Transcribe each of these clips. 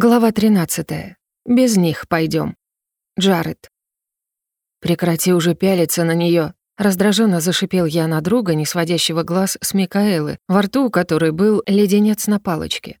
Глава 13. Без них пойдем. Джаред. Прекрати уже пялиться на нее. Раздраженно зашипел я на друга, не сводящего глаз с Микаэлы, во рту у которой был леденец на палочке.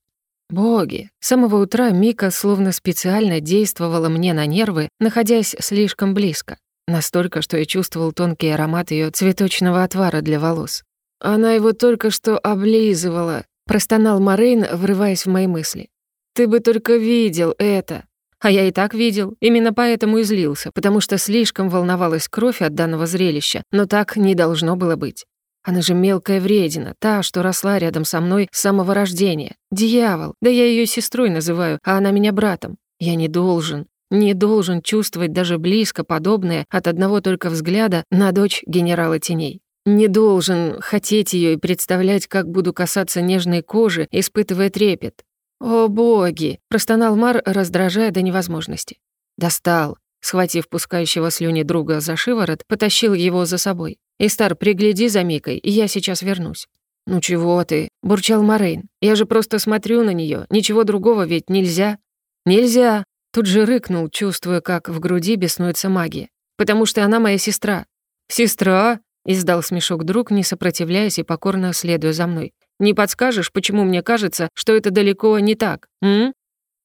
Боги, с самого утра Мика словно специально действовала мне на нервы, находясь слишком близко. Настолько, что я чувствовал тонкий аромат ее цветочного отвара для волос. Она его только что облизывала, простонал Морейн, врываясь в мои мысли. Ты бы только видел это. А я и так видел, именно поэтому и злился, потому что слишком волновалась кровь от данного зрелища, но так не должно было быть. Она же мелкая вредина, та, что росла рядом со мной с самого рождения. Дьявол, да я ее сестрой называю, а она меня братом. Я не должен, не должен чувствовать даже близко подобное от одного только взгляда на дочь генерала теней. Не должен хотеть ее и представлять, как буду касаться нежной кожи, испытывая трепет. «О, боги!» — простонал Мар, раздражая до невозможности. «Достал!» Схватив пускающего слюни друга за шиворот, потащил его за собой. «Истар, пригляди за Микой, я сейчас вернусь». «Ну чего ты?» — бурчал Морейн. «Я же просто смотрю на нее. Ничего другого ведь нельзя». «Нельзя!» — тут же рыкнул, чувствуя, как в груди беснуется магия. «Потому что она моя сестра». «Сестра?» — издал смешок друг, не сопротивляясь и покорно следуя за мной. Не подскажешь, почему мне кажется, что это далеко не так, м?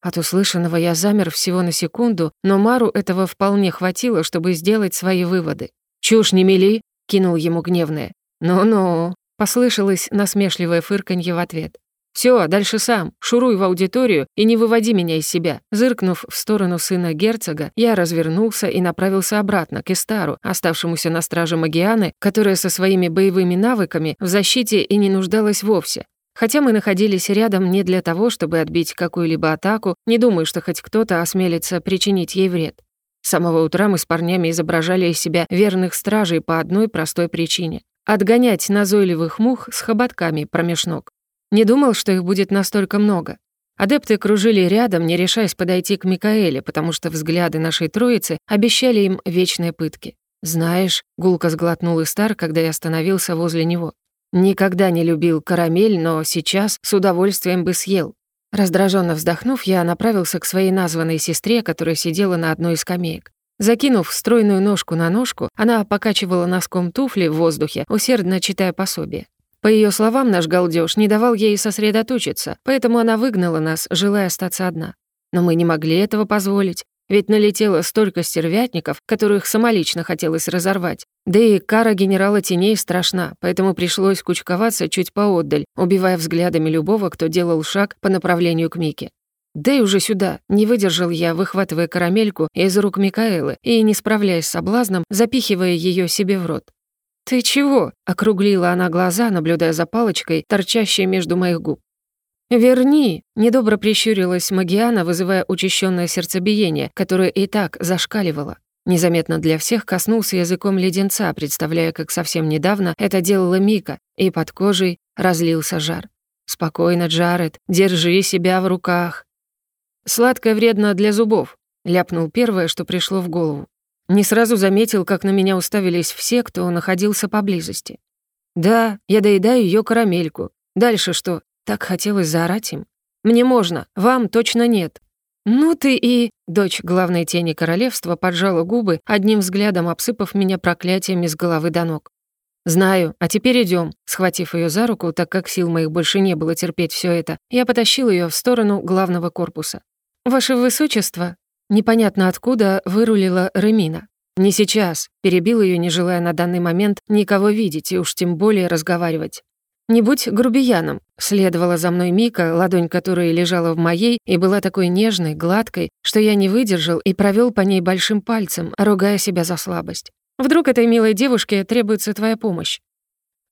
От услышанного я замер всего на секунду, но Мару этого вполне хватило, чтобы сделать свои выводы. «Чушь не мели!» — кинул ему гневное. «Ну-ну!» — послышалось насмешливое фырканье в ответ. Все, дальше сам. Шуруй в аудиторию и не выводи меня из себя». Зыркнув в сторону сына герцога, я развернулся и направился обратно к Истару, оставшемуся на страже Магианы, которая со своими боевыми навыками в защите и не нуждалась вовсе. Хотя мы находились рядом не для того, чтобы отбить какую-либо атаку, не думаю, что хоть кто-то осмелится причинить ей вред. С самого утра мы с парнями изображали из себя верных стражей по одной простой причине — отгонять назойливых мух с хоботками промеж ног. Не думал, что их будет настолько много. Адепты кружили рядом, не решаясь подойти к Микаэле, потому что взгляды нашей троицы обещали им вечные пытки. «Знаешь», — гулко сглотнул Истар, когда я остановился возле него. «Никогда не любил карамель, но сейчас с удовольствием бы съел». Раздраженно вздохнув, я направился к своей названной сестре, которая сидела на одной из скамеек. Закинув стройную ножку на ножку, она покачивала носком туфли в воздухе, усердно читая пособие. По ее словам, наш галдеж не давал ей сосредоточиться, поэтому она выгнала нас, желая остаться одна. Но мы не могли этого позволить, ведь налетело столько стервятников, которых самолично хотелось разорвать. Да и кара генерала теней страшна, поэтому пришлось кучковаться чуть поотдаль, убивая взглядами любого, кто делал шаг по направлению к Мике. «Дай уже сюда!» — не выдержал я, выхватывая карамельку из рук Микаэлы и, не справляясь с соблазном, запихивая ее себе в рот. «Ты чего?» — округлила она глаза, наблюдая за палочкой, торчащей между моих губ. «Верни!» — недобро прищурилась Магиана, вызывая учащенное сердцебиение, которое и так зашкаливало. Незаметно для всех коснулся языком леденца, представляя, как совсем недавно это делала Мика, и под кожей разлился жар. «Спокойно, Джаред, держи себя в руках». «Сладкое вредно для зубов», — ляпнул первое, что пришло в голову. Не сразу заметил, как на меня уставились все, кто находился поблизости. Да, я доедаю ее карамельку. Дальше что? Так хотелось заорать им. Мне можно, вам точно нет. Ну ты и... Дочь главной тени королевства поджала губы, одним взглядом обсыпав меня проклятиями с головы до ног. «Знаю, а теперь идем. Схватив ее за руку, так как сил моих больше не было терпеть все это, я потащил ее в сторону главного корпуса. «Ваше высочество», Непонятно откуда вырулила Ремина. «Не сейчас», — перебил ее, не желая на данный момент никого видеть и уж тем более разговаривать. «Не будь грубияном», — следовала за мной Мика, ладонь которой лежала в моей и была такой нежной, гладкой, что я не выдержал и провел по ней большим пальцем, ругая себя за слабость. «Вдруг этой милой девушке требуется твоя помощь?»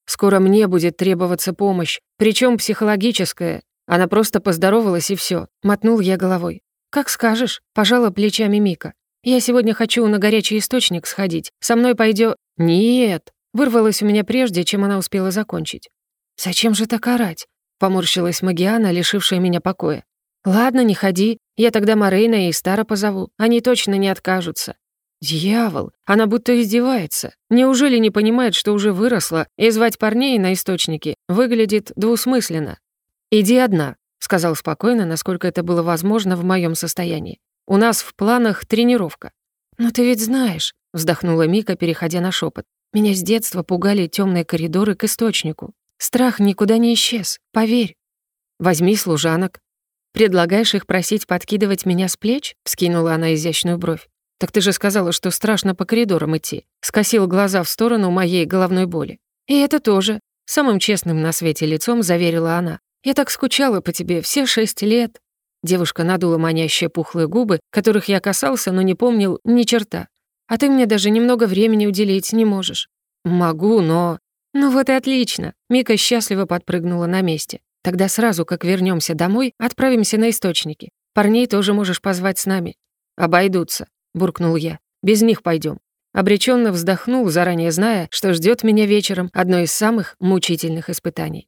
«Скоро мне будет требоваться помощь, причем психологическая. Она просто поздоровалась и все. мотнул я головой. «Как скажешь», — пожала плечами Мика. «Я сегодня хочу на горячий источник сходить. Со мной пойдё...» «Нет», — вырвалось у меня прежде, чем она успела закончить. «Зачем же так орать?» — поморщилась Магиана, лишившая меня покоя. «Ладно, не ходи. Я тогда Морейна и Стара позову. Они точно не откажутся». «Дьявол! Она будто издевается. Неужели не понимает, что уже выросла, и звать парней на источники выглядит двусмысленно? Иди одна», сказал спокойно, насколько это было возможно в моем состоянии. «У нас в планах тренировка». «Но ты ведь знаешь», — вздохнула Мика, переходя на шепот. «Меня с детства пугали темные коридоры к источнику. Страх никуда не исчез, поверь». «Возьми служанок». «Предлагаешь их просить подкидывать меня с плеч?» — вскинула она изящную бровь. «Так ты же сказала, что страшно по коридорам идти», — скосил глаза в сторону моей головной боли. «И это тоже», — самым честным на свете лицом заверила она. «Я так скучала по тебе все шесть лет». Девушка надула манящие пухлые губы, которых я касался, но не помнил ни черта. «А ты мне даже немного времени уделить не можешь». «Могу, но...» «Ну вот и отлично!» Мика счастливо подпрыгнула на месте. «Тогда сразу, как вернемся домой, отправимся на источники. Парней тоже можешь позвать с нами». «Обойдутся», — буркнул я. «Без них пойдем. Обреченно вздохнул, заранее зная, что ждет меня вечером одно из самых мучительных испытаний.